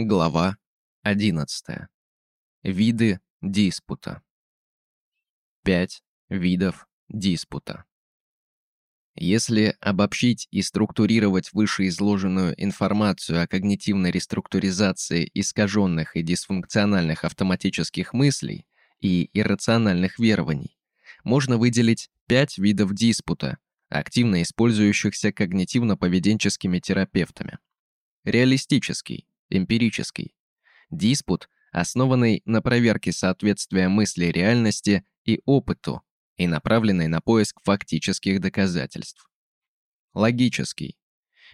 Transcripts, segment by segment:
Глава 11. Виды диспута. 5 видов диспута. Если обобщить и структурировать вышеизложенную информацию о когнитивной реструктуризации искаженных и дисфункциональных автоматических мыслей и иррациональных верований, можно выделить 5 видов диспута, активно использующихся когнитивно-поведенческими терапевтами. Реалистический, эмпирический. Диспут, основанный на проверке соответствия мысли реальности и опыту и направленный на поиск фактических доказательств. Логический.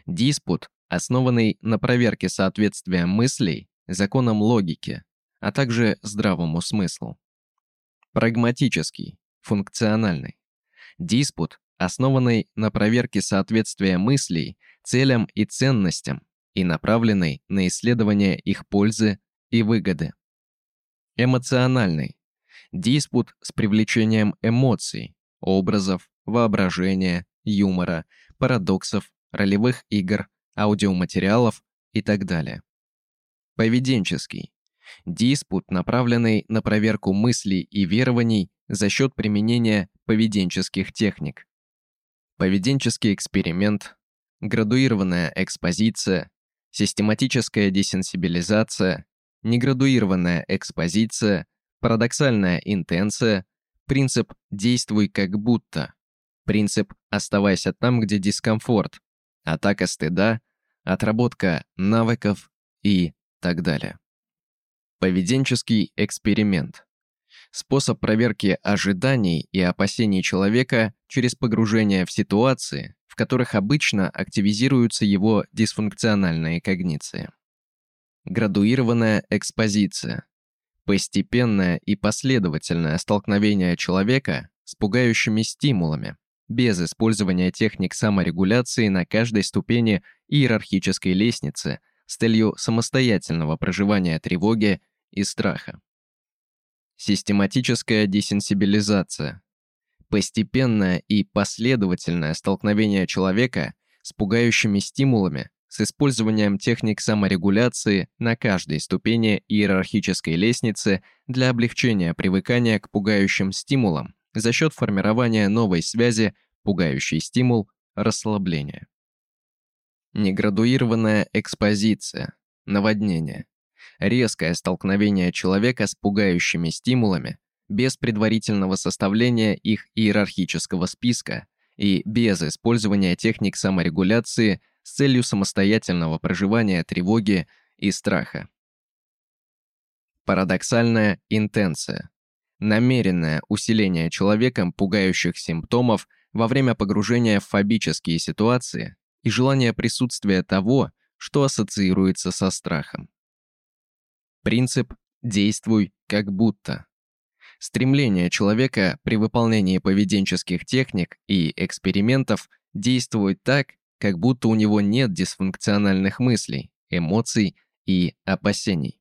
Диспут, основанный на проверке соответствия мыслей законам логики, а также здравому смыслу. Прагматический, функциональный. Диспут, основанный на проверке соответствия мыслей целям и ценностям и направленный на исследование их пользы и выгоды. Эмоциональный. Диспут с привлечением эмоций, образов, воображения, юмора, парадоксов, ролевых игр, аудиоматериалов и так далее. Поведенческий. Диспут, направленный на проверку мыслей и верований за счет применения поведенческих техник. Поведенческий эксперимент, градуированная экспозиция, систематическая десенсибилизация, неградуированная экспозиция, парадоксальная интенция, принцип «действуй как будто», принцип «оставайся там, где дискомфорт», атака стыда, отработка навыков и так далее. Поведенческий эксперимент. Способ проверки ожиданий и опасений человека через погружение в ситуации, в которых обычно активизируются его дисфункциональные когниции. Градуированная экспозиция. Постепенное и последовательное столкновение человека с пугающими стимулами, без использования техник саморегуляции на каждой ступени иерархической лестницы с целью самостоятельного проживания тревоги и страха. Систематическая десенсибилизация Постепенное и последовательное столкновение человека с пугающими стимулами с использованием техник саморегуляции на каждой ступени иерархической лестницы для облегчения привыкания к пугающим стимулам за счет формирования новой связи пугающий стимул расслабление. Неградуированная экспозиция, наводнение, резкое столкновение человека с пугающими стимулами без предварительного составления их иерархического списка и без использования техник саморегуляции с целью самостоятельного проживания тревоги и страха. Парадоксальная интенция. Намеренное усиление человеком пугающих симптомов во время погружения в фобические ситуации и желание присутствия того, что ассоциируется со страхом. Принцип «действуй как будто» Стремление человека при выполнении поведенческих техник и экспериментов действует так, как будто у него нет дисфункциональных мыслей, эмоций и опасений.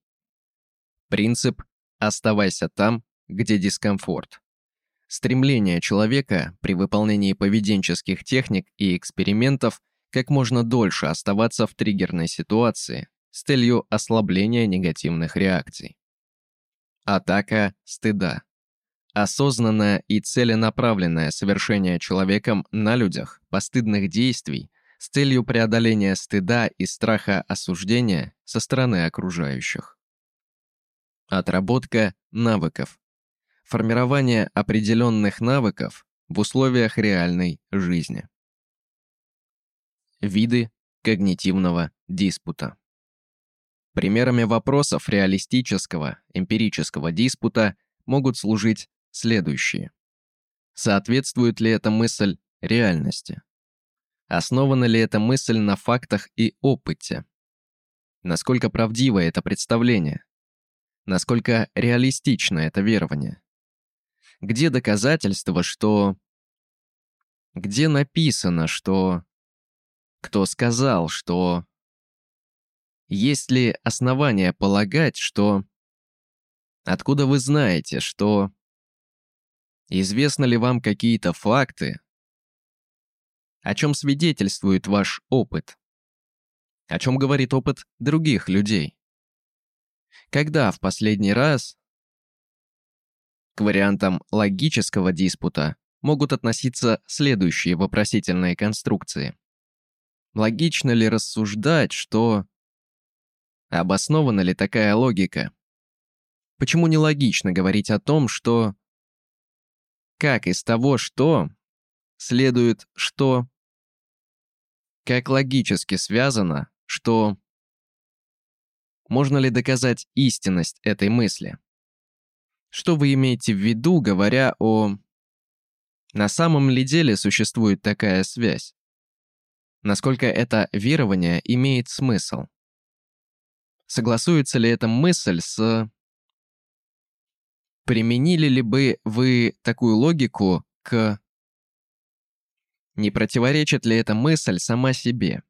Принцип «оставайся там, где дискомфорт». Стремление человека при выполнении поведенческих техник и экспериментов как можно дольше оставаться в триггерной ситуации с целью ослабления негативных реакций. Атака стыда. Осознанное и целенаправленное совершение человеком на людях постыдных действий с целью преодоления стыда и страха осуждения со стороны окружающих. Отработка навыков. Формирование определенных навыков в условиях реальной жизни. Виды когнитивного диспута. Примерами вопросов реалистического, эмпирического диспута могут служить следующие. Соответствует ли эта мысль реальности? Основана ли эта мысль на фактах и опыте? Насколько правдиво это представление? Насколько реалистично это верование? Где доказательства, что... Где написано, что... Кто сказал, что... Есть ли основания полагать, что... Откуда вы знаете, что... Известны ли вам какие-то факты? О чем свидетельствует ваш опыт? О чем говорит опыт других людей? Когда в последний раз к вариантам логического диспута могут относиться следующие вопросительные конструкции. Логично ли рассуждать, что... Обоснована ли такая логика? Почему нелогично говорить о том, что... Как из того, что... Следует, что... Как логически связано, что... Можно ли доказать истинность этой мысли? Что вы имеете в виду, говоря о... На самом ли деле существует такая связь? Насколько это верование имеет смысл? Согласуется ли эта мысль с... Применили ли бы вы такую логику к... Не противоречит ли эта мысль сама себе?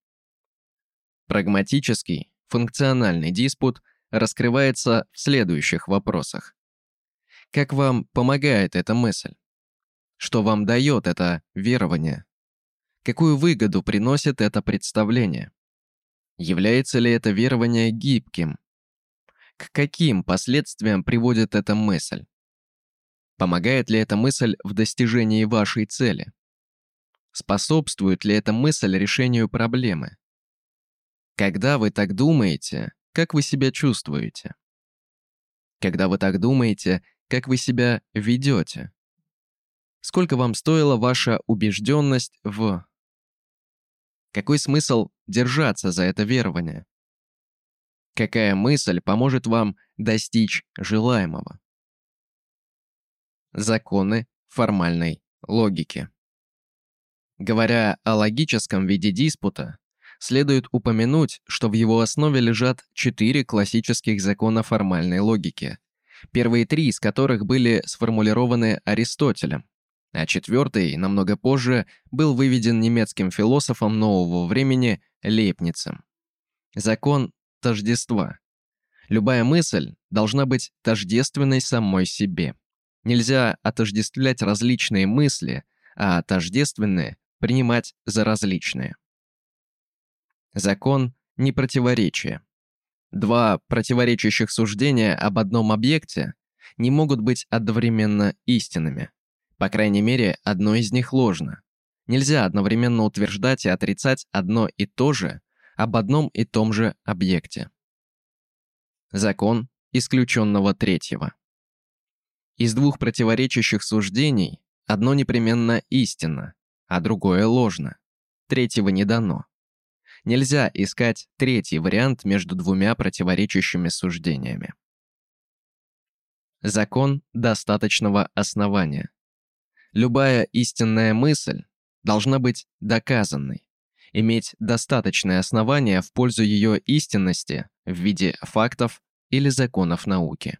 Прагматический, функциональный диспут раскрывается в следующих вопросах. Как вам помогает эта мысль? Что вам дает это верование? Какую выгоду приносит это представление? Является ли это верование гибким? К каким последствиям приводит эта мысль? Помогает ли эта мысль в достижении вашей цели? Способствует ли эта мысль решению проблемы? Когда вы так думаете, как вы себя чувствуете? Когда вы так думаете, как вы себя ведете? Сколько вам стоила ваша убежденность в... Какой смысл держаться за это верование? Какая мысль поможет вам достичь желаемого? Законы формальной логики. Говоря о логическом виде диспута, следует упомянуть, что в его основе лежат четыре классических закона формальной логики, первые три из которых были сформулированы Аристотелем а четвертый, намного позже, был выведен немецким философом нового времени Лейбницем. Закон тождества. Любая мысль должна быть тождественной самой себе. Нельзя отождествлять различные мысли, а тождественные принимать за различные. Закон непротиворечия. Два противоречащих суждения об одном объекте не могут быть одновременно истинными. По крайней мере, одно из них ложно. Нельзя одновременно утверждать и отрицать одно и то же об одном и том же объекте. Закон исключенного третьего. Из двух противоречащих суждений одно непременно истинно, а другое ложно. Третьего не дано. Нельзя искать третий вариант между двумя противоречащими суждениями. Закон достаточного основания. Любая истинная мысль должна быть доказанной, иметь достаточное основание в пользу ее истинности в виде фактов или законов науки.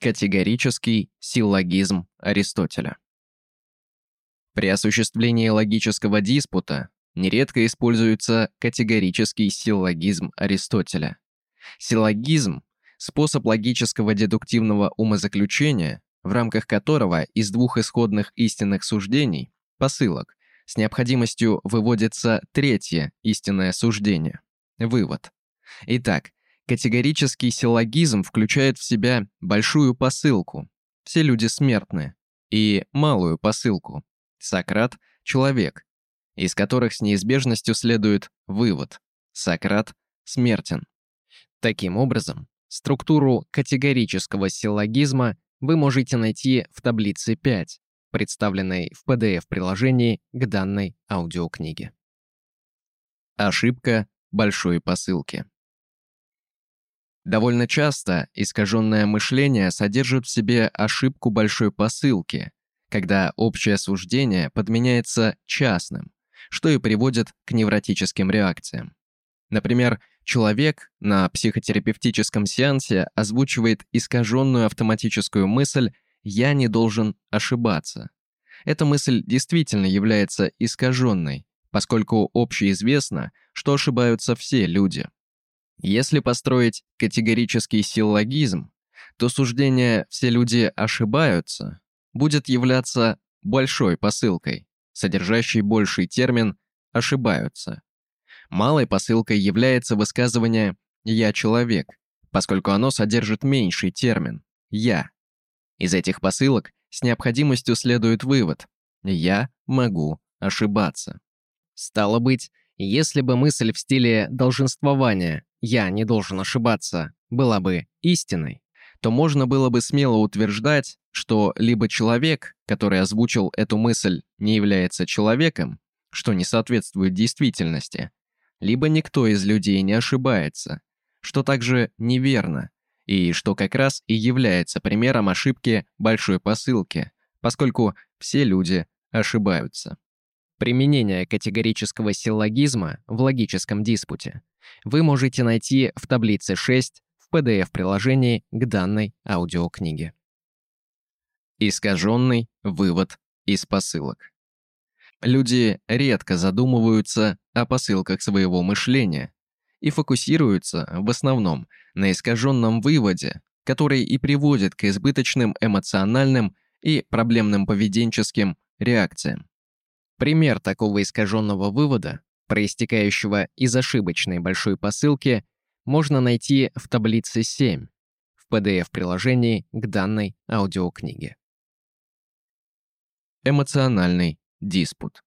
Категорический силлогизм Аристотеля При осуществлении логического диспута нередко используется категорический силлогизм Аристотеля. Силлогизм – способ логического дедуктивного умозаключения, в рамках которого из двух исходных истинных суждений, посылок, с необходимостью выводится третье истинное суждение – вывод. Итак, категорический силлогизм включает в себя большую посылку – все люди смертны, и малую посылку – Сократ – человек, из которых с неизбежностью следует вывод – Сократ смертен. Таким образом, структуру категорического силлогизма вы можете найти в таблице 5, представленной в PDF-приложении к данной аудиокниге. Ошибка большой посылки. Довольно часто искаженное мышление содержит в себе ошибку большой посылки, когда общее суждение подменяется частным, что и приводит к невротическим реакциям. Например, человек на психотерапевтическом сеансе озвучивает искаженную автоматическую мысль «я не должен ошибаться». Эта мысль действительно является искаженной, поскольку общеизвестно, что ошибаются все люди. Если построить категорический силлогизм, то суждение «все люди ошибаются» будет являться большой посылкой, содержащей больший термин «ошибаются». Малой посылкой является высказывание «я человек», поскольку оно содержит меньший термин «я». Из этих посылок с необходимостью следует вывод «я могу ошибаться». Стало быть, если бы мысль в стиле долженствования «я не должен ошибаться» была бы истиной, то можно было бы смело утверждать, что либо человек, который озвучил эту мысль, не является человеком, что не соответствует действительности, либо никто из людей не ошибается, что также неверно, и что как раз и является примером ошибки большой посылки, поскольку все люди ошибаются. Применение категорического силлогизма в логическом диспуте вы можете найти в таблице 6 в PDF-приложении к данной аудиокниге. Искаженный вывод из посылок. Люди редко задумываются о посылках своего мышления и фокусируются в основном на искаженном выводе, который и приводит к избыточным эмоциональным и проблемным поведенческим реакциям. Пример такого искаженного вывода, проистекающего из ошибочной большой посылки, можно найти в таблице 7 в PDF-приложении к данной аудиокниге. Эмоциональный диспут.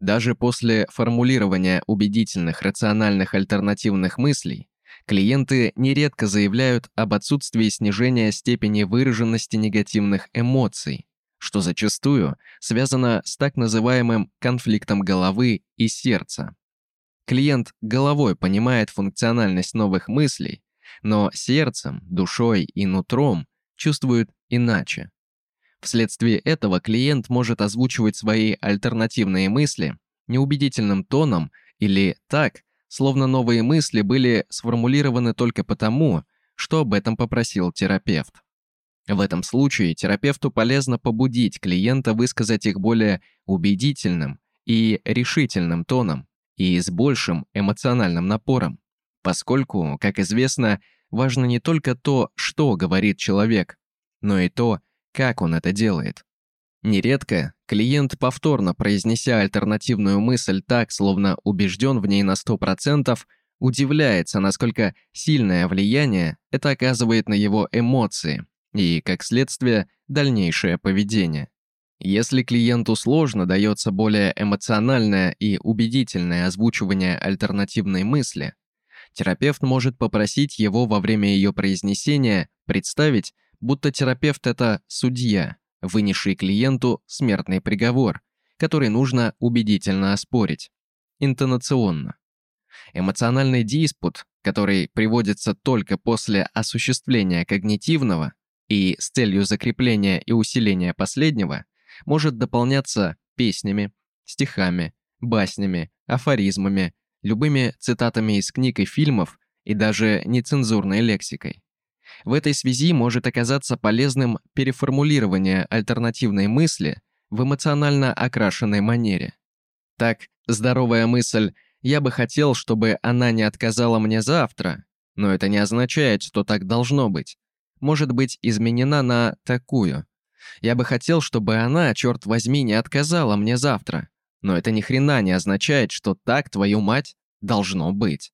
Даже после формулирования убедительных рациональных альтернативных мыслей, клиенты нередко заявляют об отсутствии снижения степени выраженности негативных эмоций, что зачастую связано с так называемым конфликтом головы и сердца. Клиент головой понимает функциональность новых мыслей, но сердцем, душой и нутром чувствует иначе. Вследствие этого клиент может озвучивать свои альтернативные мысли неубедительным тоном или так, словно новые мысли были сформулированы только потому, что об этом попросил терапевт. В этом случае терапевту полезно побудить клиента высказать их более убедительным и решительным тоном и с большим эмоциональным напором, поскольку, как известно, важно не только то, что говорит человек, но и то, как он это делает. Нередко клиент, повторно произнеся альтернативную мысль так, словно убежден в ней на 100%, удивляется, насколько сильное влияние это оказывает на его эмоции и, как следствие, дальнейшее поведение. Если клиенту сложно дается более эмоциональное и убедительное озвучивание альтернативной мысли, терапевт может попросить его во время ее произнесения представить, будто терапевт – это судья, вынесший клиенту смертный приговор, который нужно убедительно оспорить. Интонационно. Эмоциональный диспут, который приводится только после осуществления когнитивного и с целью закрепления и усиления последнего, может дополняться песнями, стихами, баснями, афоризмами, любыми цитатами из книг и фильмов и даже нецензурной лексикой. В этой связи может оказаться полезным переформулирование альтернативной мысли в эмоционально окрашенной манере. Так, здоровая мысль «я бы хотел, чтобы она не отказала мне завтра», но это не означает, что так должно быть, может быть изменена на такую. «Я бы хотел, чтобы она, черт возьми, не отказала мне завтра», но это ни хрена не означает, что так, твою мать, должно быть.